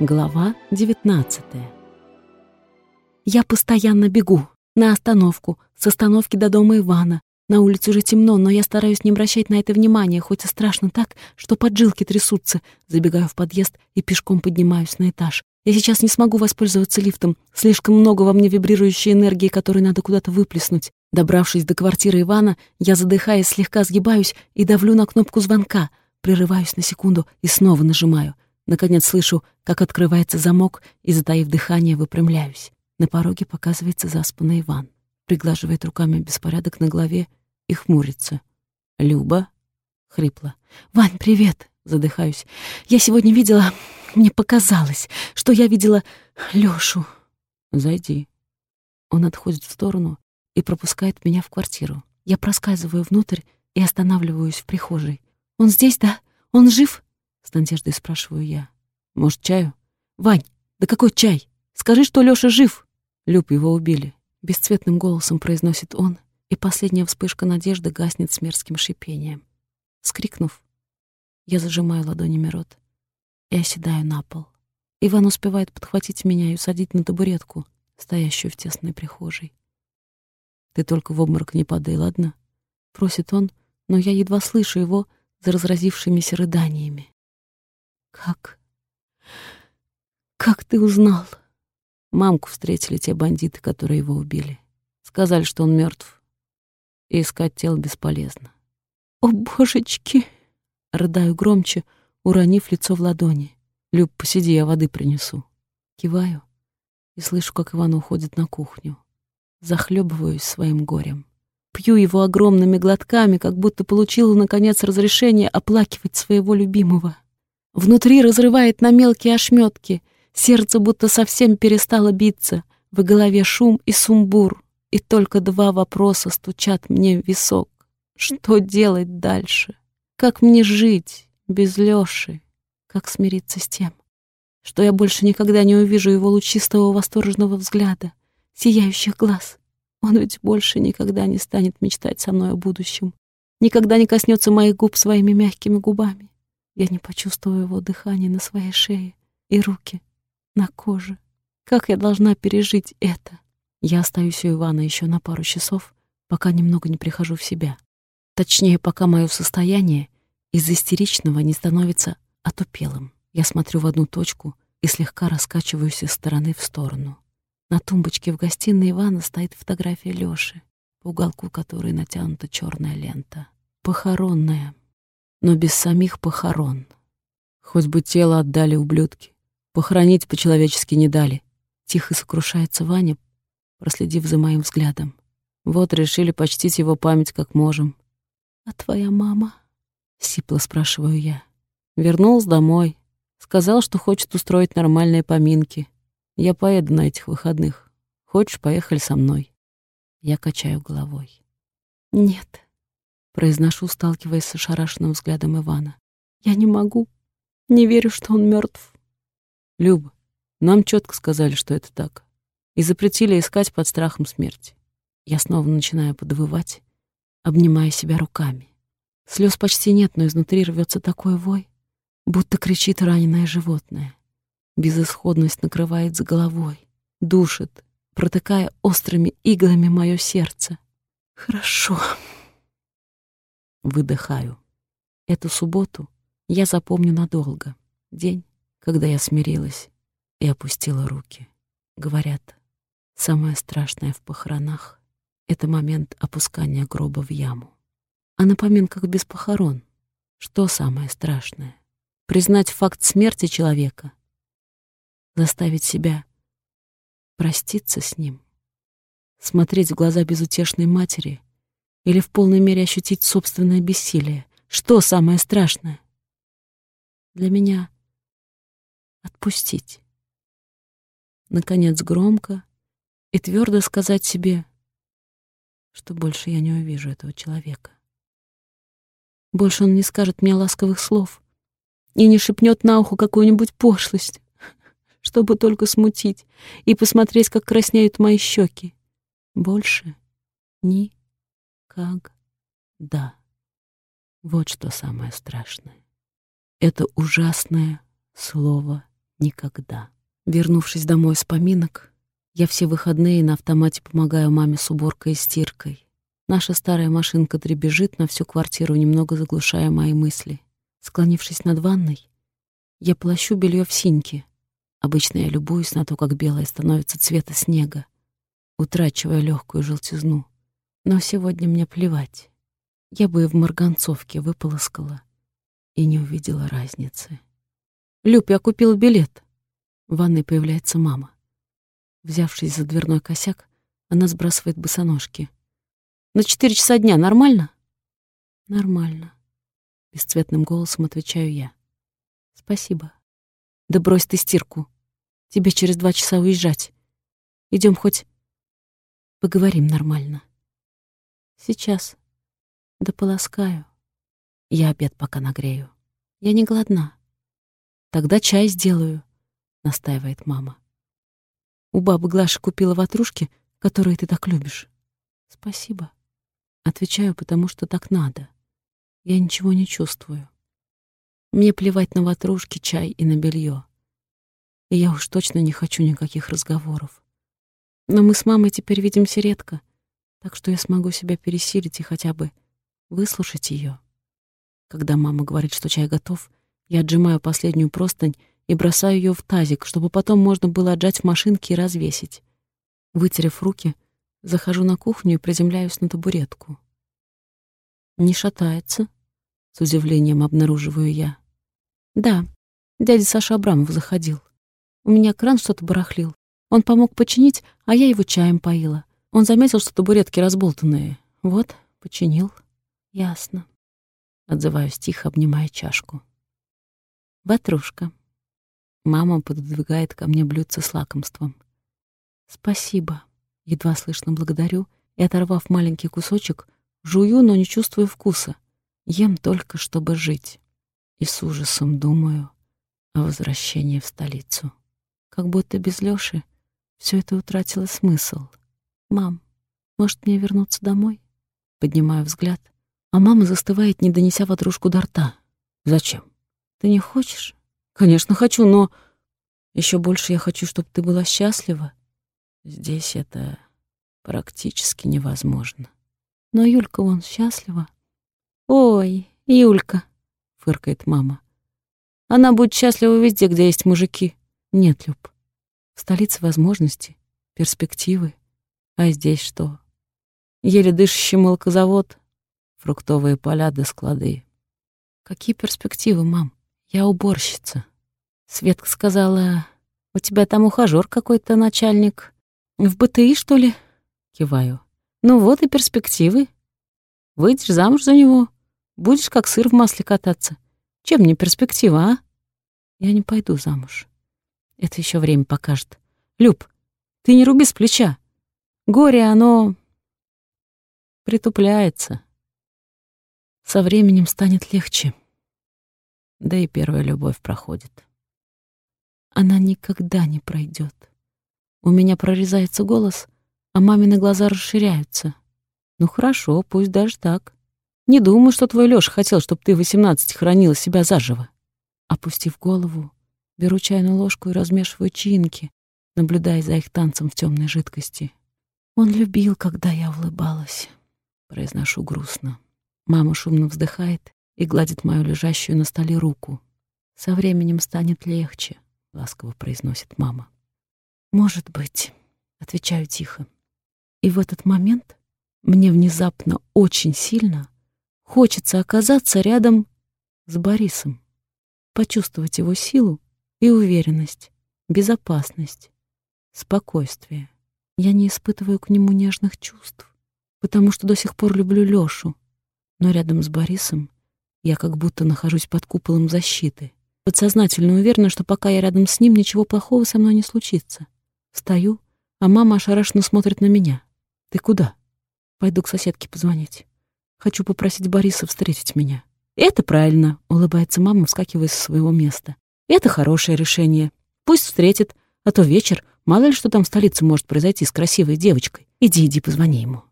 Глава 19 Я постоянно бегу. На остановку, с остановки до дома Ивана. На улице уже темно, но я стараюсь не обращать на это внимания, хоть и страшно так, что поджилки трясутся. Забегаю в подъезд и пешком поднимаюсь на этаж. Я сейчас не смогу воспользоваться лифтом. Слишком много во мне вибрирующей энергии, которую надо куда-то выплеснуть. Добравшись до квартиры Ивана, я, задыхаясь, слегка сгибаюсь и давлю на кнопку звонка. Прерываюсь на секунду и снова нажимаю. Наконец слышу, как открывается замок, и, затаив дыхание, выпрямляюсь. На пороге показывается заспанный Иван. Приглаживает руками беспорядок на голове и хмурится. «Люба?» — хрипло. «Вань, привет!» — задыхаюсь. «Я сегодня видела... Мне показалось, что я видела Лёшу». «Зайди». Он отходит в сторону и пропускает меня в квартиру. Я проскальзываю внутрь и останавливаюсь в прихожей. «Он здесь, да? Он жив?» — с надеждой спрашиваю я. «Может, чаю?» «Вань, да какой чай? Скажи, что Лёша жив!» Люб его убили. Бесцветным голосом произносит он, и последняя вспышка надежды гаснет с мерзким шипением. Скрикнув, я зажимаю ладонями рот и оседаю на пол. Иван успевает подхватить меня и усадить на табуретку, стоящую в тесной прихожей. «Ты только в обморок не падай, ладно?» — просит он, но я едва слышу его за разразившимися рыданиями. «Как? Как ты узнал?» Мамку встретили те бандиты, которые его убили. Сказали, что он мертв, и искать тело бесполезно. «О, божечки!» — рыдаю громче, уронив лицо в ладони. «Люб, посиди, я воды принесу». Киваю и слышу, как Иван уходит на кухню захлебываюсь своим горем. Пью его огромными глотками, как будто получила, наконец, разрешение оплакивать своего любимого. Внутри разрывает на мелкие ошметки, сердце будто совсем перестало биться, в голове шум и сумбур, и только два вопроса стучат мне в висок. Что делать дальше? Как мне жить без Лёши? Как смириться с тем, что я больше никогда не увижу его лучистого восторженного взгляда, сияющих глаз. Он ведь больше никогда не станет мечтать со мной о будущем, никогда не коснется моих губ своими мягкими губами. Я не почувствую его дыхание на своей шее и руки на коже. Как я должна пережить это? Я остаюсь у Ивана еще на пару часов, пока немного не прихожу в себя. Точнее, пока мое состояние из истеричного не становится отупелым. Я смотрю в одну точку и слегка раскачиваюсь из стороны в сторону. На тумбочке в гостиной Ивана стоит фотография Лёши, по уголку которой натянута черная лента. Похоронная, но без самих похорон. Хоть бы тело отдали ублюдки. Похоронить по-человечески не дали. Тихо сокрушается Ваня, проследив за моим взглядом. Вот решили почтить его память как можем. «А твоя мама?» — сипло спрашиваю я. Вернулся домой. Сказал, что хочет устроить нормальные поминки. Я поеду на этих выходных. Хочешь, поехали со мной?» Я качаю головой. «Нет», — произношу, сталкиваясь с ошарашенным взглядом Ивана. «Я не могу. Не верю, что он мертв. «Люба, нам четко сказали, что это так. И запретили искать под страхом смерти. Я снова начинаю подвывать, обнимая себя руками. Слез почти нет, но изнутри рвется такой вой, будто кричит раненое животное. Безысходность накрывает с головой, душит, протыкая острыми иглами мое сердце. Хорошо. Выдыхаю. Эту субботу я запомню надолго. День, когда я смирилась и опустила руки. Говорят, самое страшное в похоронах — это момент опускания гроба в яму. А на поминках без похорон что самое страшное? Признать факт смерти человека — заставить себя проститься с ним, смотреть в глаза безутешной матери или в полной мере ощутить собственное бессилие. Что самое страшное? Для меня отпустить. Наконец громко и твердо сказать себе, что больше я не увижу этого человека. Больше он не скажет мне ласковых слов и не шепнет на ухо какую-нибудь пошлость чтобы только смутить и посмотреть, как краснеют мои щеки. Больше никогда. Вот что самое страшное. Это ужасное слово никогда. Вернувшись домой с поминок, я все выходные на автомате помогаю маме с уборкой и стиркой. Наша старая машинка дребезжит на всю квартиру, немного заглушая мои мысли. Склонившись над ванной, я плащу белье в синьке. Обычно я любуюсь на то, как белое становится цвета снега, утрачивая легкую желтизну. Но сегодня мне плевать. Я бы и в марганцовке выполоскала и не увидела разницы. «Люб, я купил билет!» В ванной появляется мама. Взявшись за дверной косяк, она сбрасывает босоножки. «На четыре часа дня нормально?» «Нормально», — бесцветным голосом отвечаю я. «Спасибо». «Да брось ты стирку. Тебе через два часа уезжать. Идем хоть поговорим нормально». «Сейчас. Да полоскаю. Я обед пока нагрею. Я не голодна. Тогда чай сделаю», — настаивает мама. У бабы Глаши купила ватрушки, которые ты так любишь. Спасибо. Отвечаю, потому что так надо. Я ничего не чувствую. Мне плевать на ватрушки, чай и на белье. И я уж точно не хочу никаких разговоров. Но мы с мамой теперь видимся редко, так что я смогу себя пересилить и хотя бы выслушать ее. Когда мама говорит, что чай готов, я отжимаю последнюю простынь и бросаю ее в тазик, чтобы потом можно было отжать в машинке и развесить. Вытерев руки, захожу на кухню и приземляюсь на табуретку. «Не шатается?» — с удивлением обнаруживаю я. «Да, дядя Саша Абрамов заходил. У меня кран что-то барахлил. Он помог починить, а я его чаем поила. Он заметил, что табуретки разболтанные. Вот, починил. Ясно. Отзываюсь тихо, обнимая чашку. Ватрушка. Мама пододвигает ко мне блюдце с лакомством. «Спасибо», — едва слышно благодарю, и, оторвав маленький кусочек, жую, но не чувствую вкуса. Ем только, чтобы жить. И с ужасом думаю о возвращении в столицу. Как будто без Лёши все это утратило смысл. «Мам, может, мне вернуться домой?» Поднимаю взгляд, а мама застывает, не донеся ватрушку до рта. «Зачем? Ты не хочешь?» Конечно, хочу, но еще больше я хочу, чтобы ты была счастлива. Здесь это практически невозможно. Но Юлька вон счастлива. Ой, Юлька, фыркает мама. Она будет счастлива везде, где есть мужики. Нет, Люб. В столице возможности, перспективы. А здесь что? Еле дышащий молокозавод, фруктовые поля да склады. Какие перспективы, мам? Я уборщица. Светка сказала, у тебя там ухажёр какой-то начальник. В БТИ, что ли? Киваю. Ну вот и перспективы. Выйдешь замуж за него, будешь как сыр в масле кататься. Чем не перспектива, а? Я не пойду замуж. Это еще время покажет. Люб, ты не руби с плеча. Горе, оно притупляется. Со временем станет легче да и первая любовь проходит. Она никогда не пройдет. У меня прорезается голос, а мамины глаза расширяются. Ну хорошо, пусть даже так. Не думаю, что твой Лёша хотел, чтобы ты в восемнадцать хранила себя заживо. Опустив голову, беру чайную ложку и размешиваю чинки, наблюдая за их танцем в темной жидкости. Он любил, когда я улыбалась. Произношу грустно. Мама шумно вздыхает и гладит мою лежащую на столе руку. «Со временем станет легче», — ласково произносит мама. «Может быть», — отвечаю тихо. И в этот момент мне внезапно очень сильно хочется оказаться рядом с Борисом, почувствовать его силу и уверенность, безопасность, спокойствие. Я не испытываю к нему нежных чувств, потому что до сих пор люблю Лёшу, но рядом с Борисом я как будто нахожусь под куполом защиты. Подсознательно уверена, что пока я рядом с ним, ничего плохого со мной не случится. Стою, а мама ошарашенно смотрит на меня. «Ты куда?» «Пойду к соседке позвонить. Хочу попросить Бориса встретить меня». «Это правильно», — улыбается мама, вскакивая со своего места. «Это хорошее решение. Пусть встретит, а то вечер, мало ли что там в столице может произойти с красивой девочкой. Иди, иди, позвони ему».